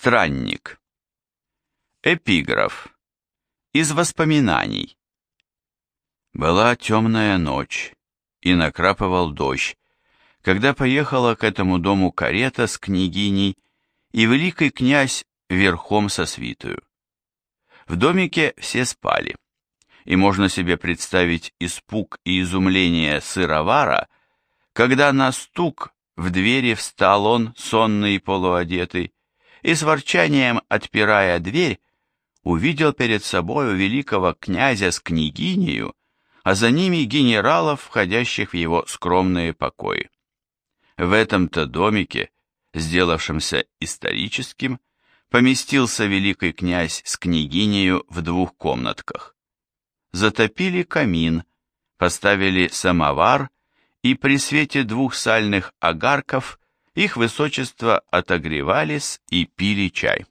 Странник. Эпиграф. Из воспоминаний. Была темная ночь, и накрапывал дождь, когда поехала к этому дому карета с княгиней и великий князь верхом со свитою. В домике все спали, и можно себе представить испуг и изумление сыровара, когда на стук в двери встал он, сонный и полуодетый, и с ворчанием, отпирая дверь, увидел перед собою великого князя с княгинею, а за ними генералов, входящих в его скромные покои. В этом-то домике, сделавшемся историческим, поместился великий князь с княгинею в двух комнатках. Затопили камин, поставили самовар, и при свете двух сальных огарков их высочество отогревались и пили чай.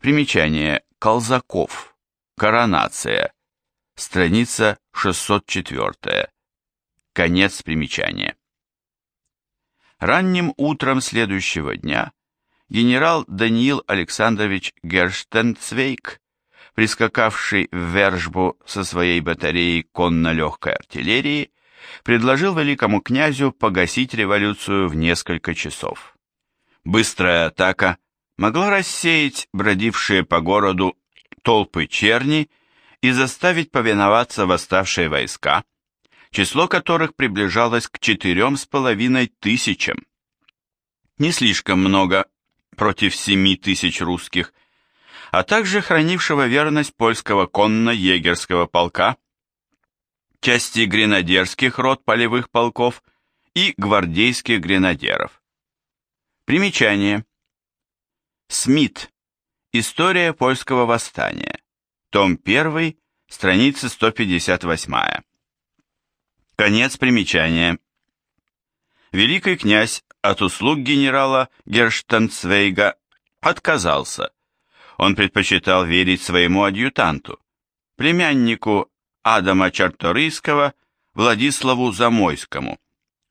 Примечание. Колзаков. Коронация. Страница 604. Конец примечания. Ранним утром следующего дня генерал Даниил Александрович Герштенцвейк, прискакавший в Вержбу со своей батареей конно-легкой артиллерии, предложил великому князю погасить революцию в несколько часов. Быстрая атака могла рассеять бродившие по городу толпы черни и заставить повиноваться восставшие войска, число которых приближалось к четырем с половиной тысячам. Не слишком много против семи тысяч русских, а также хранившего верность польского конно-егерского полка, части гренадерских рот полевых полков и гвардейских гренадеров. Примечание. Смит. История польского восстания. Том 1, страница 158. Конец примечания. Великий князь от услуг генерала Герштанцвейга отказался. Он предпочитал верить своему адъютанту, племяннику Адама Чарторийского Владиславу Замойскому,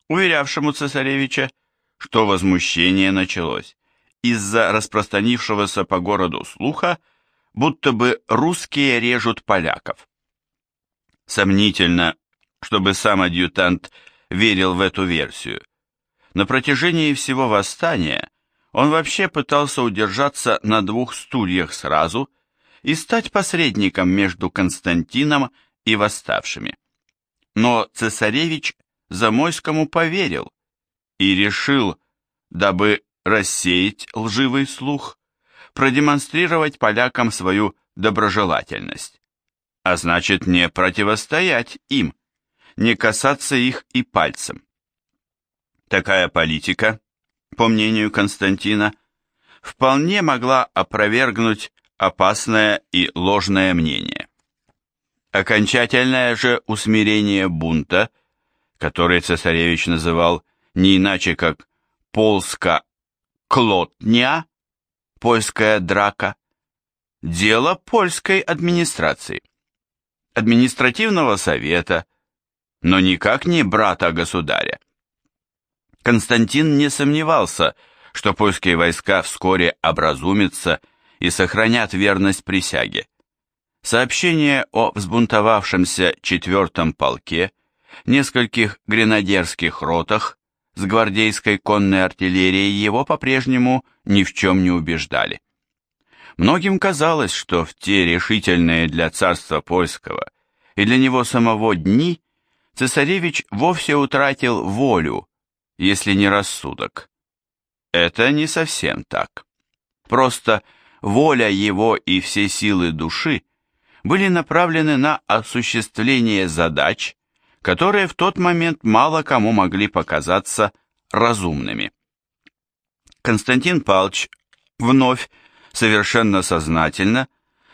уверявшему цесаревича, что возмущение началось из-за распространившегося по городу слуха, будто бы русские режут поляков. Сомнительно, чтобы сам адъютант верил в эту версию. На протяжении всего восстания он вообще пытался удержаться на двух стульях сразу и стать посредником между Константином и восставшими. Но цесаревич Замойскому поверил и решил, дабы рассеять лживый слух, продемонстрировать полякам свою доброжелательность, а значит не противостоять им, не касаться их и пальцем. Такая политика, по мнению Константина, вполне могла опровергнуть опасное и ложное мнение. Окончательное же усмирение бунта, который цесаревич называл не иначе как «полска клотня», «польская драка», дело польской администрации, административного совета, но никак не брата государя. Константин не сомневался, что польские войска вскоре образумятся и сохранят верность присяге. Сообщение о взбунтовавшемся четвертом полке, нескольких гренадерских ротах с гвардейской конной артиллерией его по-прежнему ни в чем не убеждали. Многим казалось, что в те решительные для царства польского и для него самого дни цесаревич вовсе утратил волю, если не рассудок. Это не совсем так. Просто воля его и все силы души были направлены на осуществление задач, которые в тот момент мало кому могли показаться разумными. Константин Павлович вновь совершенно сознательно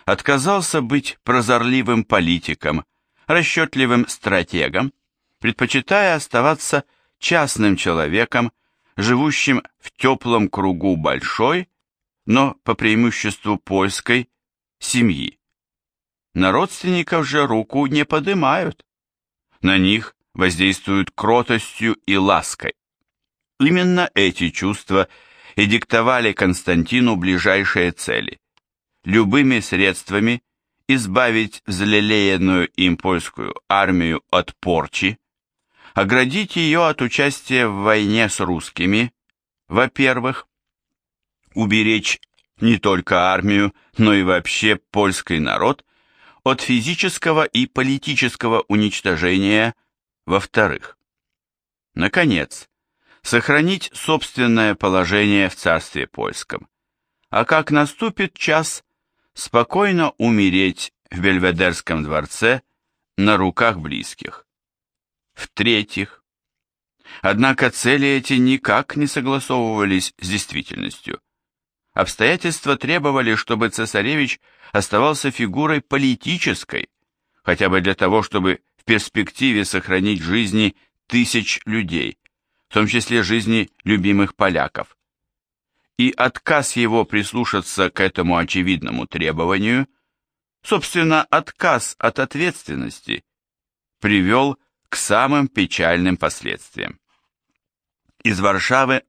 отказался быть прозорливым политиком, расчетливым стратегом, предпочитая оставаться частным человеком, живущим в теплом кругу большой, но по преимуществу польской, семьи. На родственников же руку не подымают. На них воздействуют кротостью и лаской. Именно эти чувства и диктовали Константину ближайшие цели. Любыми средствами избавить взлелеянную им польскую армию от порчи, оградить ее от участия в войне с русскими, во-первых, уберечь не только армию, но и вообще польский народ от физического и политического уничтожения, во-вторых. Наконец, сохранить собственное положение в царстве польском, а как наступит час, спокойно умереть в Бельведерском дворце на руках близких. В-третьих, однако цели эти никак не согласовывались с действительностью. Обстоятельства требовали, чтобы цесаревич оставался фигурой политической, хотя бы для того, чтобы в перспективе сохранить жизни тысяч людей, в том числе жизни любимых поляков. И отказ его прислушаться к этому очевидному требованию, собственно, отказ от ответственности, привел к самым печальным последствиям. Из Варшавы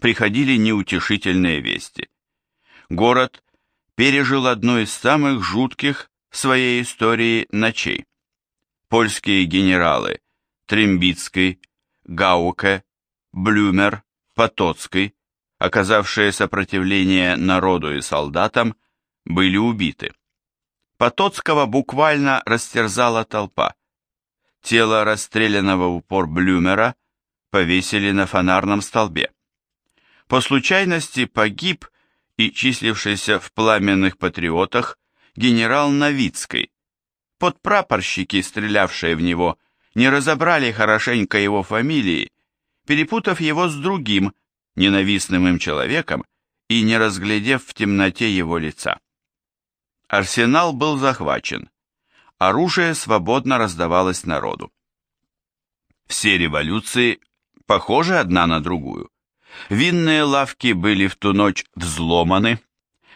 приходили неутешительные вести. Город пережил одну из самых жутких в своей истории ночей. Польские генералы Трембицкий, Гауке, Блюмер, Потоцкий, оказавшие сопротивление народу и солдатам, были убиты. Потоцкого буквально растерзала толпа. Тело расстрелянного в упор Блюмера повесили на фонарном столбе. По случайности погиб и числившийся в пламенных патриотах генерал Новицкий. Подпрапорщики, стрелявшие в него, не разобрали хорошенько его фамилии перепутав его с другим, ненавистным им человеком и не разглядев в темноте его лица. Арсенал был захвачен. Оружие свободно раздавалось народу. Все революции похожи одна на другую. Винные лавки были в ту ночь взломаны,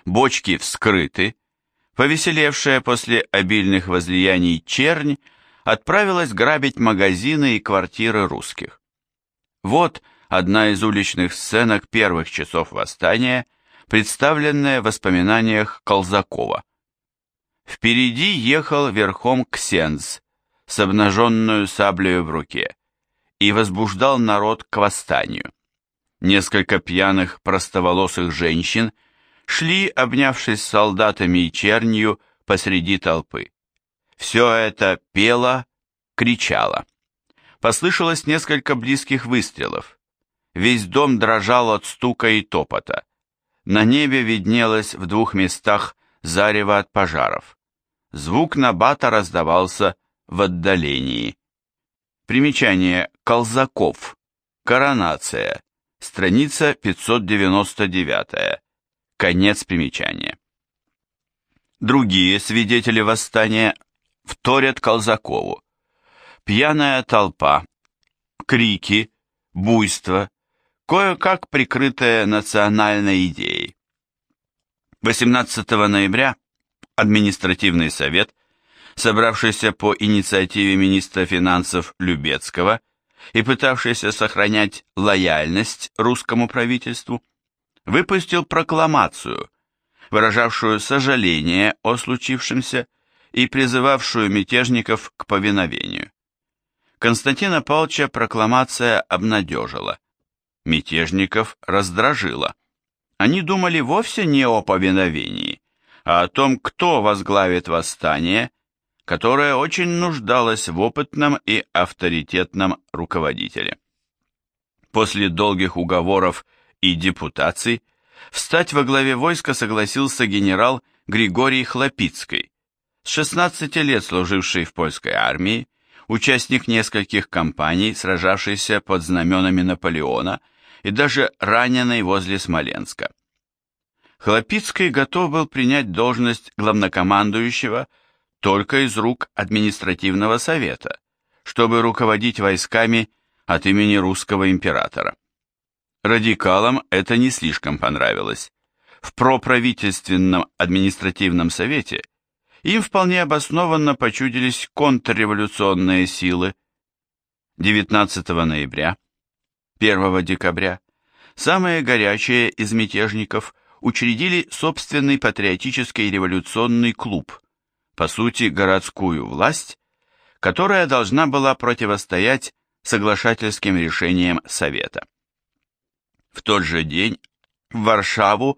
бочки вскрыты, повеселевшая после обильных возлияний чернь отправилась грабить магазины и квартиры русских. Вот одна из уличных сценок первых часов восстания, представленная в воспоминаниях Колзакова. Впереди ехал верхом Ксенз с обнаженную саблею в руке и возбуждал народ к восстанию. Несколько пьяных простоволосых женщин шли, обнявшись с солдатами и чернью, посреди толпы. Все это пело, кричало. Послышалось несколько близких выстрелов. Весь дом дрожал от стука и топота. На небе виднелось в двух местах зарево от пожаров. Звук набата раздавался в отдалении. Примечание Колзаков. Коронация. Страница 599. Конец примечания. Другие свидетели восстания вторят Колзакову пьяная толпа, крики, буйство, кое-как прикрытая национальной идеей. 18 ноября административный совет, собравшийся по инициативе министра финансов Любецкого и пытавшийся сохранять лояльность русскому правительству, выпустил прокламацию, выражавшую сожаление о случившемся и призывавшую мятежников к повиновению. Константина Павловича прокламация обнадежила. Мятежников раздражила. Они думали вовсе не о повиновении, а о том, кто возглавит восстание, которое очень нуждалось в опытном и авторитетном руководителе. После долгих уговоров и депутаций встать во главе войска согласился генерал Григорий Хлопицкий, с 16 лет служивший в польской армии, участник нескольких кампаний, сражавшийся под знаменами Наполеона и даже раненый возле Смоленска. Хлопицкий готов был принять должность главнокомандующего только из рук административного совета, чтобы руководить войсками от имени русского императора. Радикалам это не слишком понравилось. В проправительственном административном совете – им вполне обоснованно почудились контрреволюционные силы. 19 ноября, 1 декабря самые горячие из мятежников учредили собственный патриотический революционный клуб, по сути городскую власть, которая должна была противостоять соглашательским решениям Совета. В тот же день в Варшаву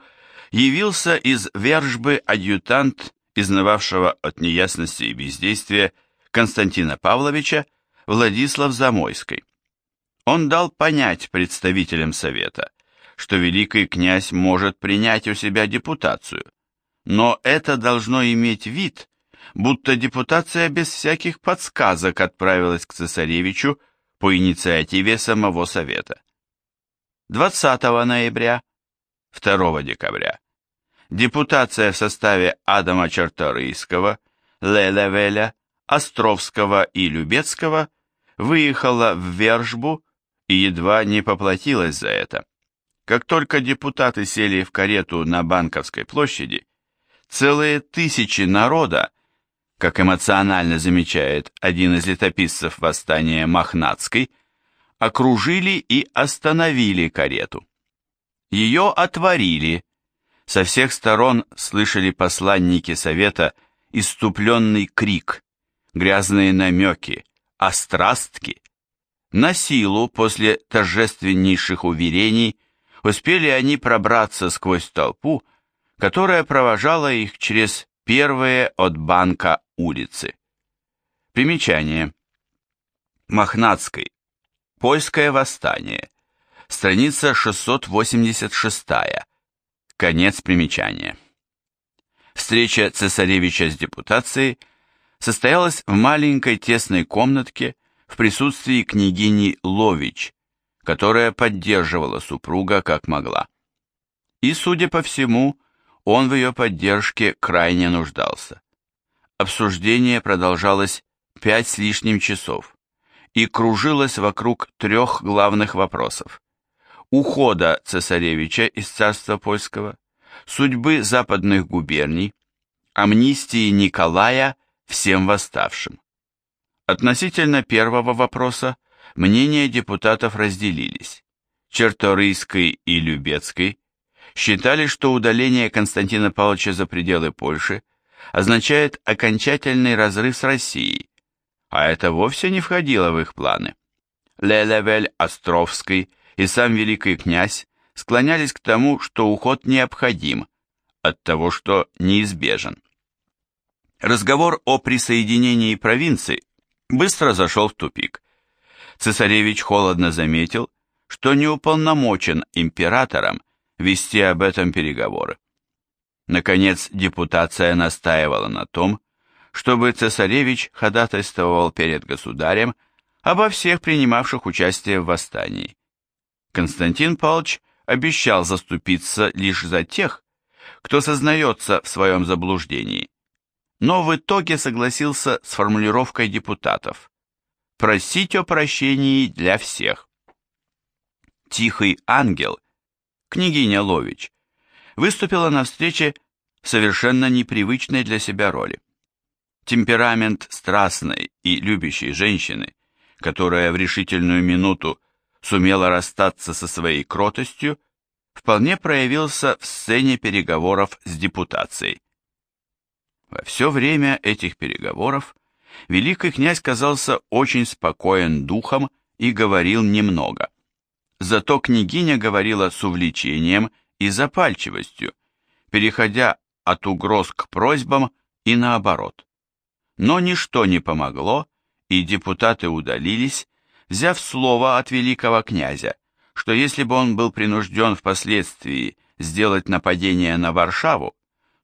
явился из Вержбы адъютант, изнывавшего от неясности и бездействия Константина Павловича, Владислав Замойской. Он дал понять представителям Совета, что великий князь может принять у себя депутацию, но это должно иметь вид, будто депутация без всяких подсказок отправилась к цесаревичу по инициативе самого Совета. 20 ноября, 2 декабря депутация в составе Адама Чарторийского, Лелевеля, Островского и Любецкого выехала в Вержбу и едва не поплатилась за это. Как только депутаты сели в карету на Банковской площади, целые тысячи народа, как эмоционально замечает один из летописцев восстания Махнацкой, окружили и остановили карету. Ее отворили, со всех сторон слышали посланники совета иступленный крик, грязные намеки, острастки. На силу, после торжественнейших уверений, успели они пробраться сквозь толпу, которая провожала их через первые от банка улицы. Примечание. Махнацкой. Польское восстание. Страница 686. Конец примечания. Встреча цесаревича с депутацией состоялась в маленькой тесной комнатке в присутствии княгини Лович, которая поддерживала супруга как могла. И, судя по всему, он в ее поддержке крайне нуждался. Обсуждение продолжалось пять с лишним часов и кружилось вокруг трех главных вопросов ухода цесаревича из царства польского, судьбы западных губерний, амнистии Николая всем восставшим. Относительно первого вопроса мнения депутатов разделились. Черторийской и Любецкой считали, что удаление Константина Павловича за пределы Польши означает окончательный разрыв с Россией, а это вовсе не входило в их планы. Лелевель, Островский и сам великий князь склонялись к тому, что уход необходим, от того, что неизбежен. Разговор о присоединении провинций быстро зашел в тупик. Цесаревич холодно заметил, что не уполномочен императором вести об этом переговоры. Наконец, депутация настаивала на том, чтобы цесаревич ходатайствовал перед государем обо всех принимавших участие в восстании. Константин Павлович обещал заступиться лишь за тех, кто сознается в своем заблуждении, но в итоге согласился с формулировкой депутатов «просить о прощении для всех». Тихий ангел, княгиня Лович, выступила на встрече совершенно непривычной для себя роли. Темперамент страстной и любящей женщины, которая в решительную минуту сумела расстаться со своей кротостью, вполне проявился в сцене переговоров с депутацией. Во все время этих переговоров великий князь казался очень спокоен духом и говорил немного. Зато княгиня говорила с увлечением и запальчивостью, переходя от угроз к просьбам и наоборот. Но ничто не помогло, и депутаты удалились, взяв слово от великого князя, что если бы он был принужден впоследствии сделать нападение на Варшаву,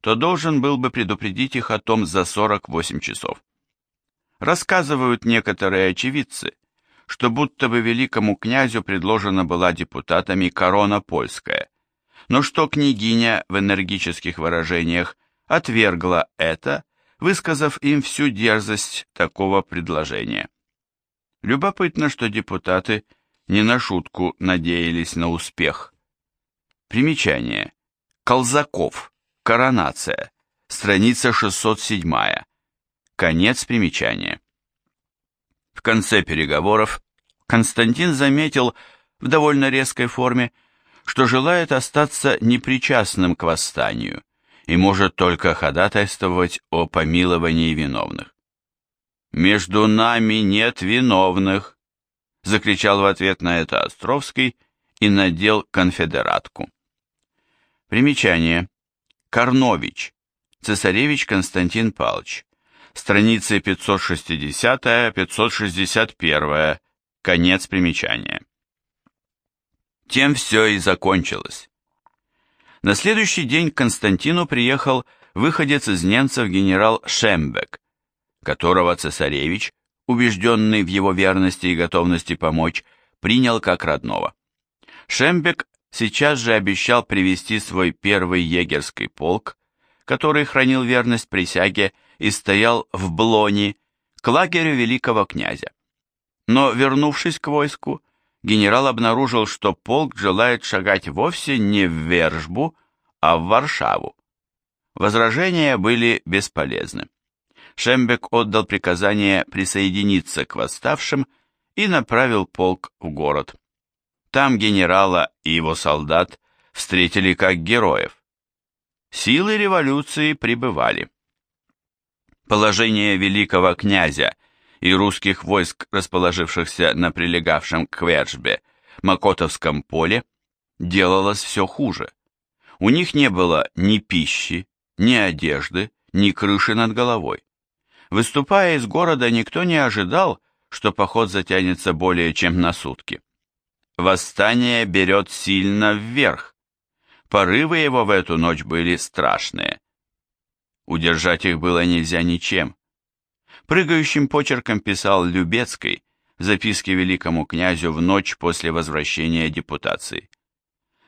то должен был бы предупредить их о том за 48 часов. Рассказывают некоторые очевидцы, что будто бы великому князю предложена была депутатами корона польская, но что княгиня в энергических выражениях отвергла это, высказав им всю дерзость такого предложения. Любопытно, что депутаты не на шутку надеялись на успех. Примечание. Колзаков. Коронация. Страница 607. Конец примечания. В конце переговоров Константин заметил в довольно резкой форме, что желает остаться непричастным к восстанию и может только ходатайствовать о помиловании виновных. «Между нами нет виновных!» — закричал в ответ на это Островский и надел конфедератку. Примечание. Корнович. Цесаревич Константин Павлович. Страницы 560-561. Конец примечания. Тем все и закончилось. На следующий день к Константину приехал выходец из немцев генерал Шембек, которого цесаревич, убежденный в его верности и готовности помочь, принял как родного. Шембек сейчас же обещал привести свой первый егерский полк, который хранил верность присяге и стоял в Блоне, к лагерю великого князя. Но, вернувшись к войску, генерал обнаружил, что полк желает шагать вовсе не в Вержбу, а в Варшаву. Возражения были бесполезны. Шембек отдал приказание присоединиться к восставшим и направил полк в город. Там генерала и его солдат встретили как героев. Силы революции прибывали. Положение великого князя и русских войск, расположившихся на прилегавшем к Вершбе, Макотовском поле, делалось все хуже. У них не было ни пищи, ни одежды, ни крыши над головой. Выступая из города, никто не ожидал, что поход затянется более чем на сутки. Восстание берет сильно вверх. Порывы его в эту ночь были страшные. Удержать их было нельзя ничем. Прыгающим почерком писал Любецкий записки великому князю в ночь после возвращения депутации.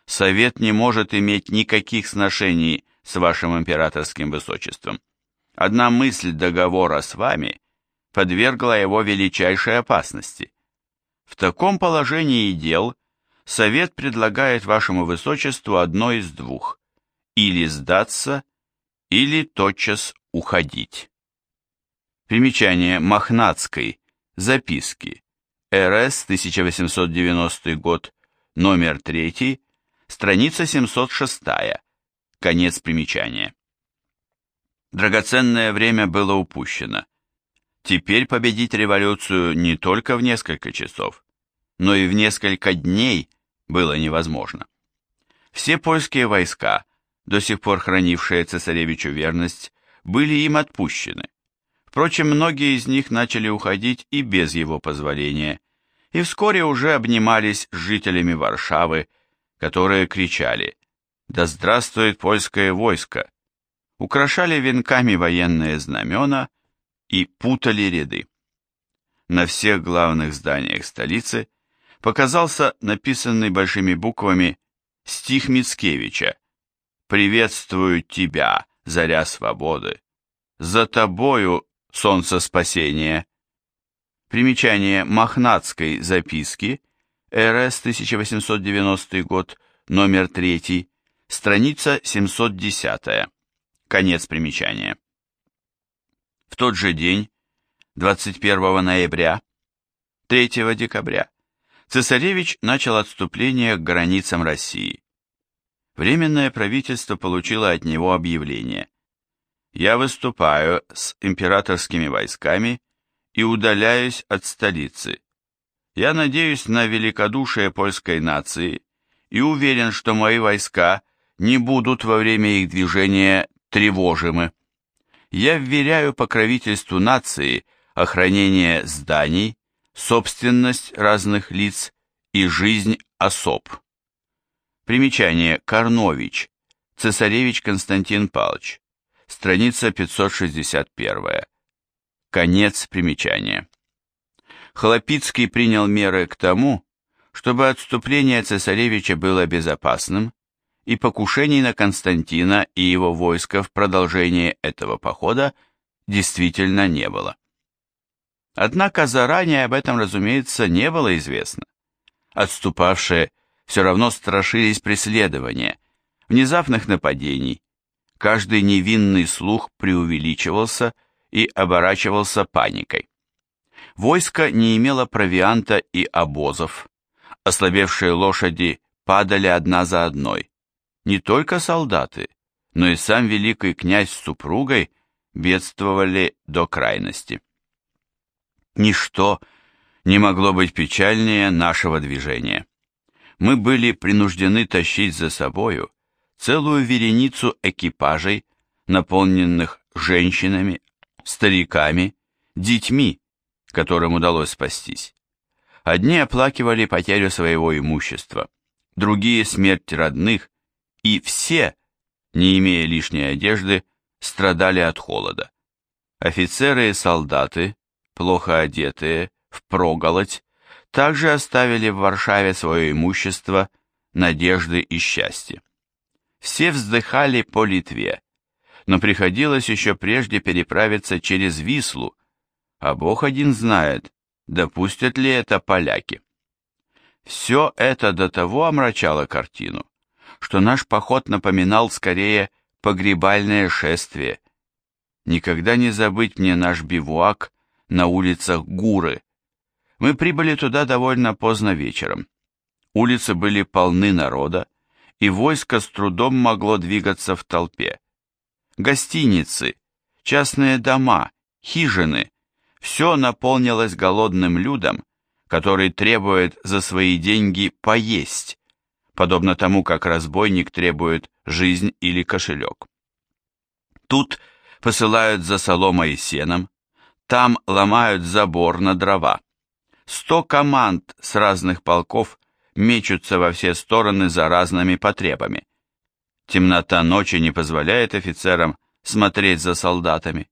Совет не может иметь никаких сношений с вашим императорским высочеством. Одна мысль договора с вами подвергла его величайшей опасности. В таком положении дел Совет предлагает вашему высочеству одно из двух – или сдаться, или тотчас уходить. Примечание Махнацкой. Записки. РС, 1890 год, номер 3, страница 706. Конец примечания. Драгоценное время было упущено. Теперь победить революцию не только в несколько часов, но и в несколько дней было невозможно. Все польские войска, до сих пор хранившие цесаревичу верность, были им отпущены. Впрочем, многие из них начали уходить и без его позволения, и вскоре уже обнимались с жителями Варшавы, которые кричали «Да здравствует польское войско!», украшали венками военные знамена и путали ряды. На всех главных зданиях столицы показался написанный большими буквами стих Мицкевича приветствую тебя, заря свободы, за тобою солнце спасения. Примечание Махнатской записки, РС 1890 год, номер 3, страница 710. Конец примечания. В тот же день, 21 ноября, 3 декабря, цесаревич начал отступление к границам России. Временное правительство получило от него объявление. «Я выступаю с императорскими войсками и удаляюсь от столицы. Я надеюсь на великодушие польской нации и уверен, что мои войска не будут во время их движения тревожимы. Я вверяю покровительству нации охранение зданий, собственность разных лиц и жизнь особ. Примечание. Карнович. Цесаревич Константин Павлович. Страница 561. Конец примечания. Хлопицкий принял меры к тому, чтобы отступление цесаревича было безопасным, и покушений на Константина и его войско в продолжении этого похода действительно не было. Однако заранее об этом, разумеется, не было известно. Отступавшие все равно страшились преследования, внезапных нападений. Каждый невинный слух преувеличивался и оборачивался паникой. Войско не имело провианта и обозов. Ослабевшие лошади падали одна за одной. Не только солдаты, но и сам великий князь с супругой бедствовали до крайности. Ничто не могло быть печальнее нашего движения. Мы были принуждены тащить за собою целую вереницу экипажей, наполненных женщинами, стариками, детьми, которым удалось спастись. Одни оплакивали потерю своего имущества, другие смерть родных, и все, не имея лишней одежды, страдали от холода. Офицеры и солдаты, плохо одетые, впроголодь, также оставили в Варшаве свое имущество, надежды и счастье. Все вздыхали по Литве, но приходилось еще прежде переправиться через Вислу, а Бог один знает, допустят ли это поляки. Все это до того омрачало картину, что наш поход напоминал скорее погребальное шествие. Никогда не забыть мне наш бивуак на улицах Гуры. Мы прибыли туда довольно поздно вечером. Улицы были полны народа, и войско с трудом могло двигаться в толпе. Гостиницы, частные дома, хижины – все наполнилось голодным людом, который требует за свои деньги поесть, подобно тому, как разбойник требует жизнь или кошелек. Тут посылают за соломой и сеном, там ломают забор на дрова. Сто команд с разных полков мечутся во все стороны за разными потребами. Темнота ночи не позволяет офицерам смотреть за солдатами.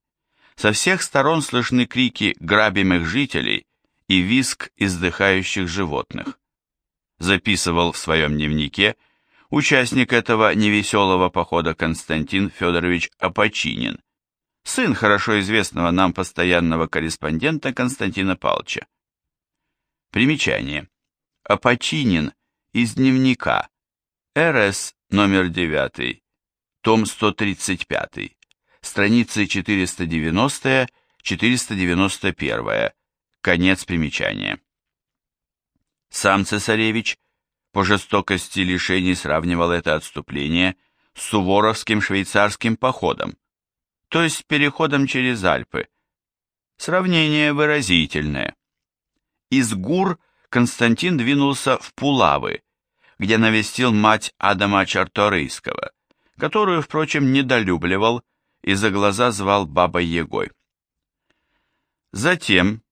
Со всех сторон слышны крики грабимых жителей и визг издыхающих животных. Записывал в своем дневнике участник этого невеселого похода Константин Федорович Апочинин, сын хорошо известного нам постоянного корреспондента Константина Павловича. Примечание. Апочинин из дневника. РС номер 9. Том 135. Страницы 490-491. Конец примечания. Сам цесаревич по жестокости лишений сравнивал это отступление с суворовским швейцарским походом, то есть переходом через Альпы. Сравнение выразительное. Из Гур Константин двинулся в Пулавы, где навестил мать Адама Чарторийского, которую, впрочем, недолюбливал и за глаза звал Бабой Егой. Затем,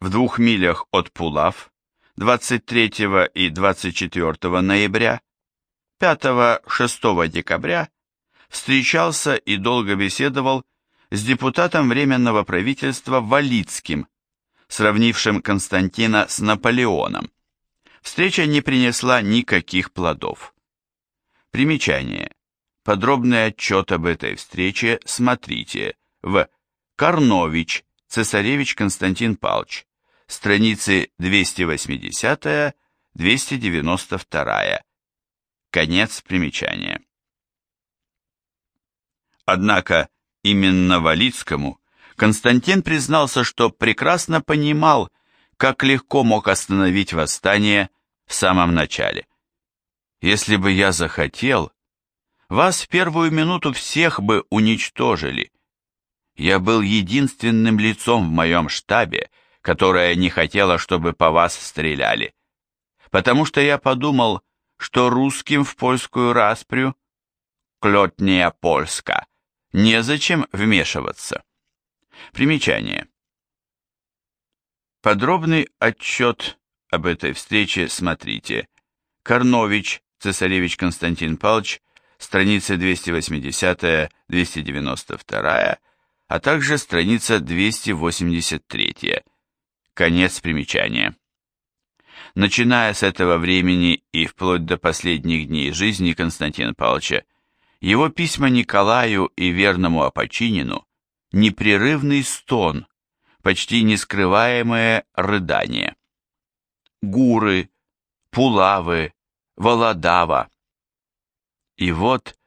в двух милях от Пулав, 23 и 24 ноября, 5-6 декабря встречался и долго беседовал с депутатом Временного правительства Валицким, сравнившим Константина с Наполеоном. Встреча не принесла никаких плодов. Примечание. Подробный отчет об этой встрече смотрите в Карнович, Цесаревич Константин Палч, страницы 280-292. Конец примечания. Однако именно Валицкому Константин признался, что прекрасно понимал, как легко мог остановить восстание в самом начале. «Если бы я захотел, вас в первую минуту всех бы уничтожили. Я был единственным лицом в моем штабе, которое не хотело, чтобы по вас стреляли, потому что я подумал, что русским в польскую распрю, клетния польска, незачем вмешиваться. Примечание. Подробный отчет об этой встрече смотрите. Карнович, цесаревич Константин Павлович, страница 280-292, а также страница 283. Конец примечания. Начиная с этого времени и вплоть до последних дней жизни Константина Павловича, его письма Николаю и верному Апочинину непрерывный стон, почти нескрываемое рыдание. Гуры, Пулавы, Володава. И вот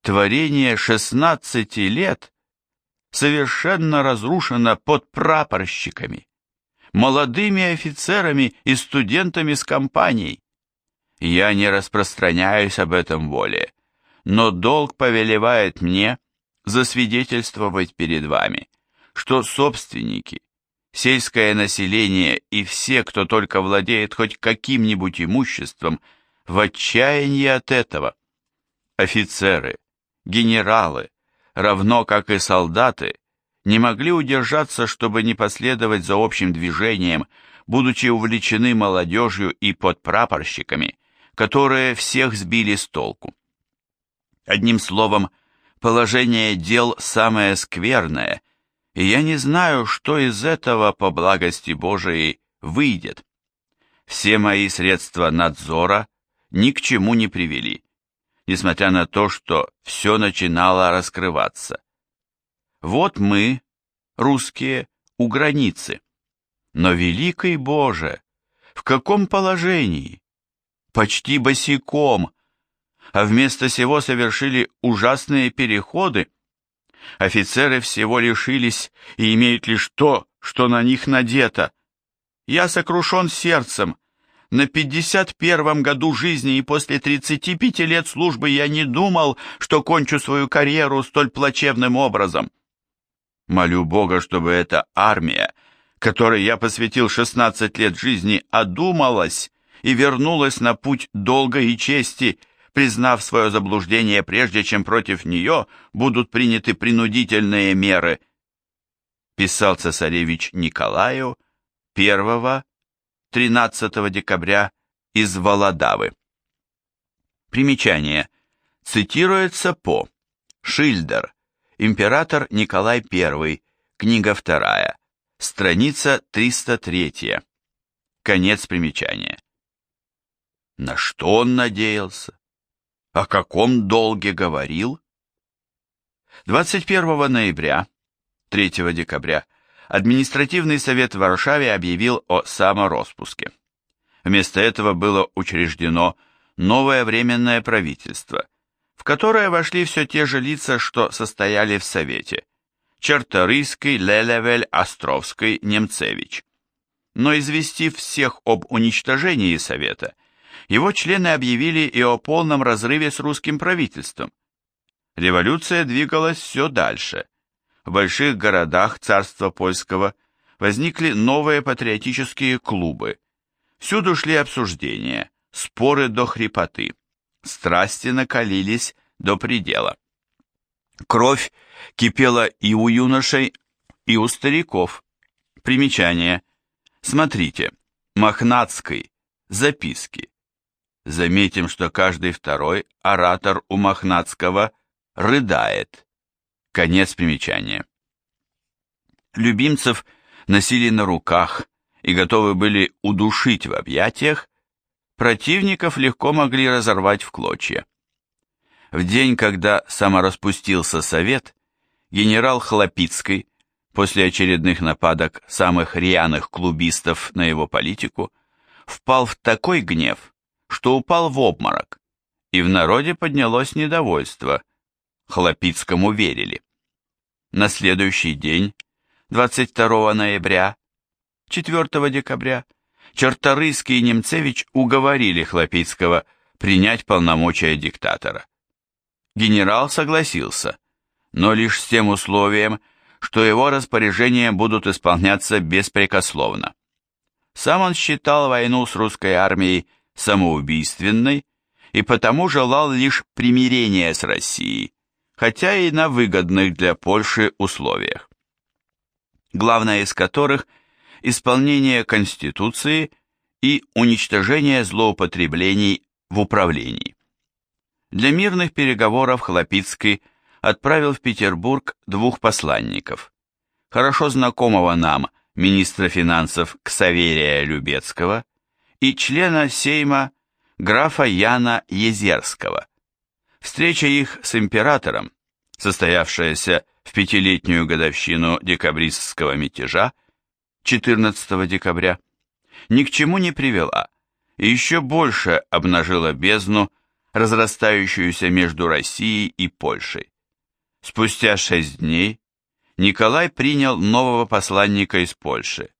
творение шестнадцати лет совершенно разрушено под прапорщиками, молодыми офицерами и студентами с компанией. Я не распространяюсь об этом более, но долг повелевает мне засвидетельствовать перед вами, что собственники, сельское население и все, кто только владеет хоть каким-нибудь имуществом, в отчаянии от этого. Офицеры, генералы, равно как и солдаты, не могли удержаться, чтобы не последовать за общим движением, будучи увлечены молодежью и подпрапорщиками, которые всех сбили с толку. Одним словом, положение дел самое скверное, и я не знаю, что из этого по благости Божией выйдет. Все мои средства надзора ни к чему не привели, несмотря на то, что все начинало раскрываться. Вот мы, русские, у границы. Но, великий Боже, в каком положении? Почти босиком, а вместо сего совершили ужасные переходы. Офицеры всего лишились и имеют лишь то, что на них надето. Я сокрушен сердцем. На пятьдесят первом году жизни и после тридцати пяти лет службы я не думал, что кончу свою карьеру столь плачевным образом. Молю Бога, чтобы эта армия, которой я посвятил шестнадцать лет жизни, одумалась и вернулась на путь долга и чести, признав свое заблуждение, прежде чем против нее будут приняты принудительные меры, писал цесаревич Николаю 1-13 декабря из Володавы. Примечание. Цитируется по Шильдер, император Николай I, книга 2, страница 303. Конец примечания. На что он надеялся? О каком долге говорил? 21 ноября, 3 декабря, административный совет в Варшаве объявил о самороспуске. Вместо этого было учреждено новое временное правительство, в которое вошли все те же лица, что состояли в совете. Черторийский, Лелевель, Островский, Немцевич. Но известив всех об уничтожении совета, его члены объявили и о полном разрыве с русским правительством. Революция двигалась все дальше. В больших городах царства польского возникли новые патриотические клубы. Всюду шли обсуждения, споры до хрипоты. Страсти накалились до предела. Кровь кипела и у юношей, и у стариков. Примечание. Смотрите. Мохнацкий. Записки. Заметим, что каждый второй оратор у Мохнацкого рыдает. Конец примечания. Любимцев носили на руках и готовы были удушить в объятиях, противников легко могли разорвать в клочья. В день, когда самораспустился совет, генерал Хлопицкий, после очередных нападок самых рьяных клубистов на его политику, впал в такой гнев, что упал в обморок, и в народе поднялось недовольство. Хлопицкому верили. На следующий день, 22 ноября, 4 декабря, Черторыйский и Немцевич уговорили Хлопицкого принять полномочия диктатора. Генерал согласился, но лишь с тем условием, что его распоряжения будут исполняться беспрекословно. Сам он считал войну с русской армией самоубийственной и потому желал лишь примирения с Россией, хотя и на выгодных для Польши условиях. Главное из которых – исполнение Конституции и уничтожение злоупотреблений в управлении. Для мирных переговоров Хлопицкий отправил в Петербург двух посланников, хорошо знакомого нам министра финансов Ксаверия Любецкого и члена Сейма графа Яна Езерского. Встреча их с императором, состоявшаяся в пятилетнюю годовщину декабристского мятежа 14 декабря, ни к чему не привела и еще больше обнажила бездну, разрастающуюся между Россией и Польшей. Спустя шесть дней Николай принял нового посланника из Польши,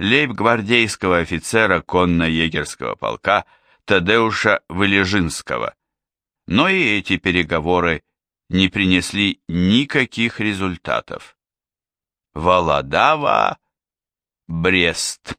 лейб-гвардейского офицера конно-егерского полка Тадеуша Вылежинского. Но и эти переговоры не принесли никаких результатов. Володава, Брест.